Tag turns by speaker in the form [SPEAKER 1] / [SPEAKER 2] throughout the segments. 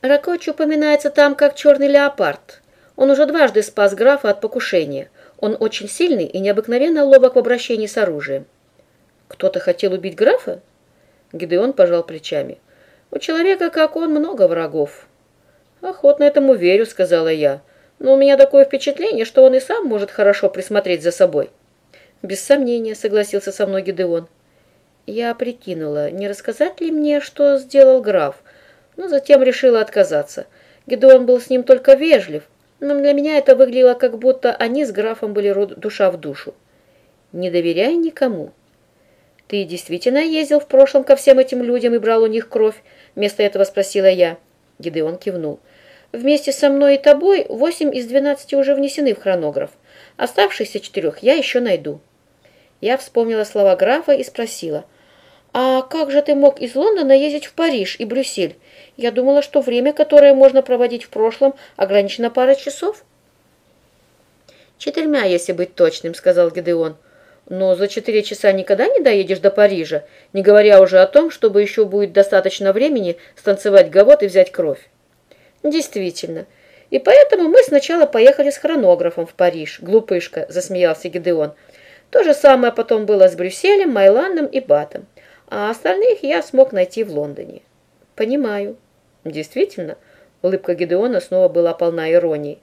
[SPEAKER 1] Ракоч упоминается там как черный леопард. Он уже дважды спас графа от покушения. Он очень сильный и необыкновенно ловок в обращении с оружием. Кто-то хотел убить графа? Гидеон пожал плечами. У человека, как он, много врагов. Охотно этому верю, сказала я. Но у меня такое впечатление, что он и сам может хорошо присмотреть за собой. Без сомнения, согласился со мной Гидеон. Я прикинула, не рассказать ли мне, что сделал граф, но затем решила отказаться. Гидеон был с ним только вежлив, но для меня это выглядело, как будто они с графом были душа в душу. Не доверяй никому. Ты действительно ездил в прошлом ко всем этим людям и брал у них кровь? Вместо этого спросила я. Гидеон кивнул. Вместе со мной и тобой восемь из двенадцати уже внесены в хронограф. Оставшихся четырех я еще найду. Я вспомнила слова графа и спросила – «А как же ты мог из Лондона ездить в Париж и Брюссель? Я думала, что время, которое можно проводить в прошлом, ограничено парой часов». «Четырьмя, если быть точным», — сказал Гедеон. «Но за четыре часа никогда не доедешь до Парижа, не говоря уже о том, чтобы еще будет достаточно времени станцевать гавот и взять кровь». «Действительно. И поэтому мы сначала поехали с хронографом в Париж, глупышка», — засмеялся Гедеон. «То же самое потом было с Брюсселем, Майландом и Батом а остальных я смог найти в Лондоне. Понимаю. Действительно, улыбка Гедеона снова была полна иронии.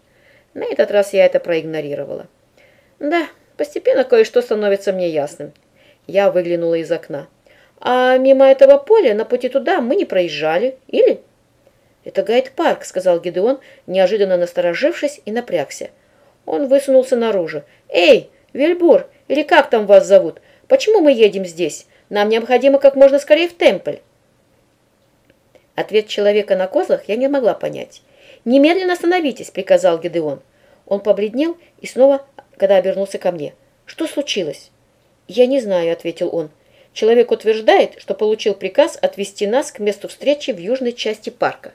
[SPEAKER 1] На этот раз я это проигнорировала. Да, постепенно кое-что становится мне ясным. Я выглянула из окна. А мимо этого поля на пути туда мы не проезжали, или? Это Гайд-парк, сказал Гедеон, неожиданно насторожившись и напрягся. Он высунулся наружу. Эй, Вельбур, или как там вас зовут? Почему мы едем здесь? Нам необходимо как можно скорее в темпль. Ответ человека на козлах я не могла понять. «Немедленно остановитесь», — приказал Гедеон. Он побледнел и снова, когда обернулся ко мне. «Что случилось?» «Я не знаю», — ответил он. «Человек утверждает, что получил приказ отвезти нас к месту встречи в южной части парка».